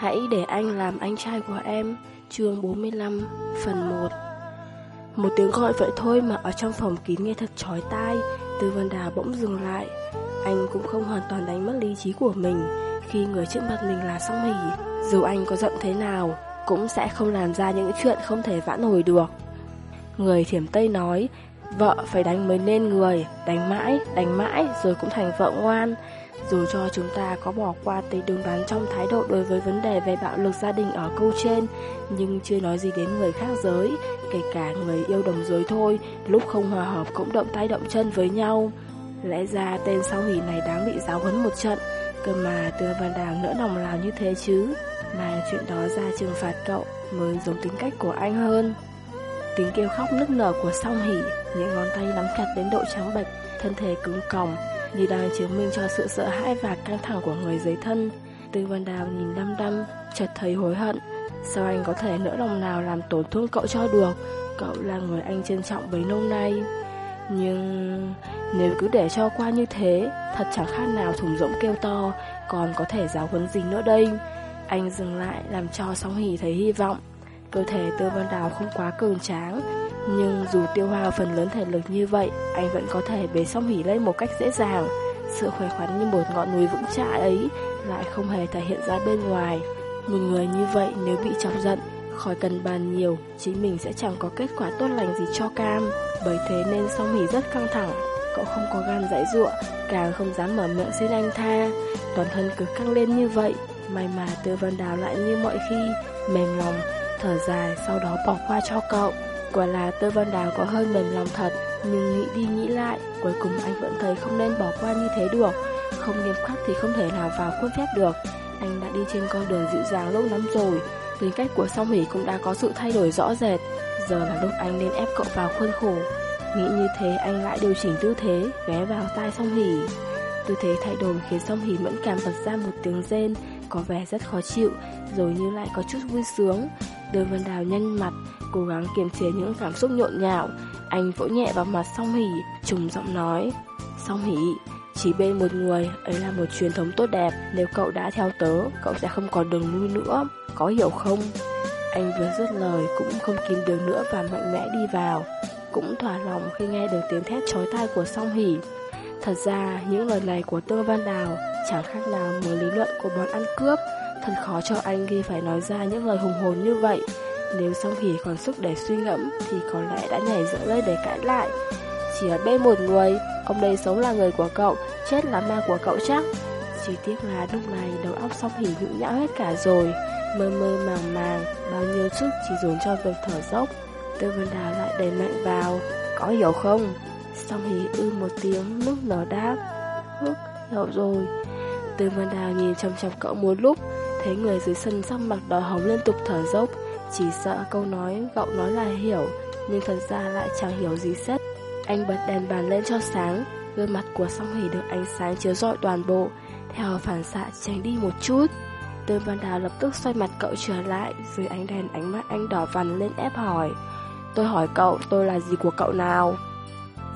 Hãy để anh làm anh trai của em. Chương 45 Phần 1 Một tiếng gọi vậy thôi mà ở trong phòng kín nghe thật chói tai. Tư văn đà bỗng dừng lại. Anh cũng không hoàn toàn đánh mất lý trí của mình. Khi người trước mặt mình là song hỉ Dù anh có giận thế nào Cũng sẽ không làm ra những chuyện không thể vãn hồi được. Người thiểm Tây nói Vợ phải đánh mới nên người Đánh mãi, đánh mãi rồi cũng thành vợ ngoan dù cho chúng ta có bỏ qua tính đúng đắn trong thái độ đối với vấn đề về bạo lực gia đình ở câu trên, nhưng chưa nói gì đến người khác giới, kể cả người yêu đồng giới thôi, lúc không hòa hợp cũng động tay động chân với nhau. Lẽ ra tên sau hỉ này đáng bị giáo huấn một trận, cơ mà Tư Văn Đàng nỡ lòng làm như thế chứ, mang chuyện đó ra trừng phạt cậu mới giống tính cách của anh hơn. Tiếng kêu khóc nức nở của song hỉ, những ngón tay nắm chặt đến độ trắng bệch, thân thể cứng còng, như đang chứng minh cho sự sợ hãi và căng thẳng của người dưới thân. Tư Văn Đào nhìn đăm đăm, chợt thấy hối hận. Sao anh có thể nỡ lòng nào làm tổn thương cậu cho được? Cậu là người anh trân trọng bấy lâu nay. Nhưng nếu cứ để cho qua như thế, thật chẳng khác nào thùng rỗng kêu to, còn có thể giáo huấn gì nữa đây. Anh dừng lại làm cho sóng hỉ thấy hy vọng. Cơ thể Tư Văn Đào không quá cường tráng, nhưng dù tiêu hao phần lớn thể lực như vậy, anh vẫn có thể bế song hỉ lên một cách dễ dàng. Sự khỏe khoắn như một ngọn núi vững chãi ấy lại không hề thể hiện ra bên ngoài. Một người như vậy nếu bị chọc giận, khỏi cần bàn nhiều, chính mình sẽ chẳng có kết quả tốt lành gì cho cam. Bởi thế nên song hỉ rất căng thẳng, cậu không có gan dãy ruộng, càng không dám mở miệng xin anh tha. Toàn thân cứ căng lên như vậy, may mà Tư Văn Đào lại như mọi khi, mềm lòng, thở dài sau đó bỏ qua cho cậu. Quả là Tư Văn Đào có hơi mềm lòng thật, nhưng nghĩ đi nghĩ lại, cuối cùng anh vẫn thấy không nên bỏ qua như thế được. Không nghiêm khắc thì không thể nào vào khuôn phép được. Anh đã đi trên con đường dịu dàng lâu lắm rồi, tính cách của song hỷ cũng đã có sự thay đổi rõ rệt. Giờ là lúc anh nên ép cậu vào khuôn khổ. Nghĩ như thế anh lại điều chỉnh tư thế, ghé vào tai song hỷ. Tư thế thay đổi khiến song hỷ mẫn cảm bật ra một tiếng rên, có vẻ rất khó chịu, rồi như lại có chút vui sướng. Đường Vân Đào nhanh mặt, cố gắng kiềm chế những cảm xúc nhộn nhạo. Anh vỗ nhẹ vào mặt song Hỷ, trùng giọng nói. Song Hỷ, chỉ bên một người ấy là một truyền thống tốt đẹp. Nếu cậu đã theo tớ, cậu sẽ không còn đường lui nữa. Có hiểu không? Anh vừa dứt lời cũng không kìm được nữa và mạnh mẽ đi vào. Cũng thỏa lòng khi nghe được tiếng thét chói tai của song Hỷ. Thật ra, những lời này của Tương Văn Đào chẳng khác nào một lý luận của bọn ăn cướp. Thật khó cho anh khi phải nói ra những lời hùng hồn như vậy. Nếu song hỉ còn sức để suy ngẫm thì có lẽ đã nhảy dựng lên để cãi lại. Chỉ ở bên một người, ông đây sống là người của cậu, chết là ma của cậu chắc. Chỉ tiếc là lúc này đầu óc song hỉ nhũ nhão hết cả rồi, mơ mơ màng màng, bao nhiêu sức chỉ dồn cho việc thở dốc. Tư Vân Đào lại đẩy mạnh vào, có hiểu không? Song hỉ ư một tiếng, lúc nở đáp. Hức, hiểu rồi. Tư Vân Đào nhìn chăm chăm cậu một lúc, thấy người dưới sân sắc mặt đỏ hồng liên tục thở dốc, chỉ sợ câu nói cậu nói là hiểu, nhưng thật ra lại chẳng hiểu gì hết. Anh bật đèn bàn lên cho sáng, gương mặt của song hỉ được ánh sáng chiếu rọi toàn bộ, theo phản xạ tránh đi một chút. Tương Văn Đào lập tức xoay mặt cậu trở lại, dưới ánh đèn ánh mắt anh đỏ vằn lên ép hỏi. Tôi hỏi cậu, tôi là gì của cậu nào?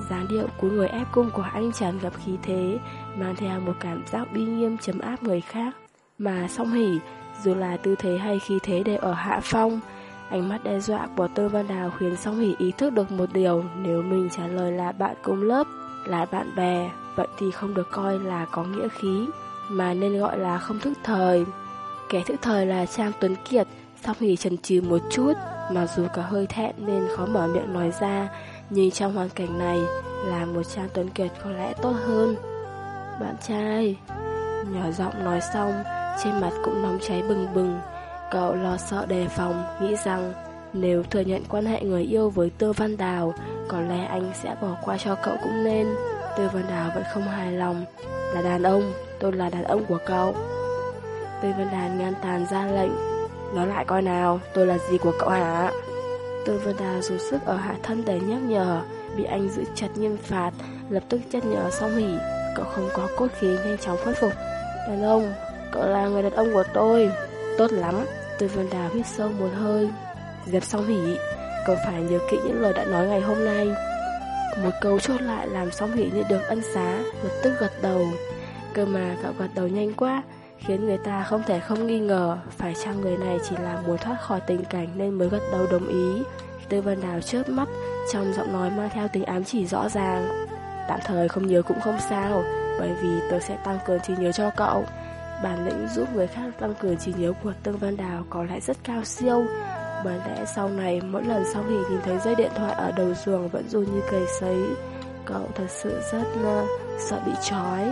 dáng điệu của người ép cung của anh tràn ngập khí thế, mang theo một cảm giác uy nghiêm chấm áp người khác. Mà song hỉ, dù là tư thế hay khí thế đều ở hạ phong. Ánh mắt đe dọa của Tư Văn Đào khiến song hỉ ý thức được một điều, nếu mình trả lời là bạn cùng lớp, là bạn bè, vậy thì không được coi là có nghĩa khí, mà nên gọi là không thức thời. Kẻ thức thời là Trang Tuấn Kiệt, song hỉ chần chừ một chút, mà dù có hơi thẹn nên khó mở miệng nói ra, nhưng trong hoàn cảnh này là một Trang Tuấn Kiệt có lẽ tốt hơn. Bạn trai, nhỏ giọng nói xong, trên mặt cũng nóng cháy bừng bừng. Cậu lo sợ đề phòng, nghĩ rằng nếu thừa nhận quan hệ người yêu với Tư Văn Đào, có lẽ anh sẽ bỏ qua cho cậu cũng nên. Tư Văn Đào vẫn không hài lòng. Là đàn ông, tôi là đàn ông của cậu. Tư Văn Đào ngăn tàn ra lệnh. Nói lại coi nào, tôi là gì của cậu hả? Tư Văn Đào dùng sức ở hạ thân để nhắc nhở, bị anh giữ chặt nghiêm phạt, lập tức chất nhở xong hỉ. Cậu không có cốt khí nhanh chóng phất phục. Đàn ông, Cậu là người đàn ông của tôi Tốt lắm Tôi vân đào hít sâu một hơi Dẹp xong hỉ Cậu phải nhớ kỹ những lời đã nói ngày hôm nay Một câu chốt lại làm xong hỉ như được ân xá Lập tức gật đầu Cơ mà cậu gật đầu nhanh quá khiến người ta không thể không nghi ngờ phải chăng người này chỉ là muốn thoát khỏi tình cảnh nên mới gật đầu đồng ý. Tư Vân Đào chớp mắt, trong giọng nói mang theo tính ám chỉ rõ ràng. Tạm thời không nhớ cũng không sao, bởi vì tôi sẽ tăng cường trí nhớ cho cậu. Bản lĩnh giúp người khác tăng cường trí nhớ của Tương Văn Đào có lẽ rất cao siêu. Bởi lẽ sau này, mỗi lần sau khi nhìn thấy dây điện thoại ở đầu giường vẫn run như cây sấy, cậu thật sự rất uh, sợ bị trói.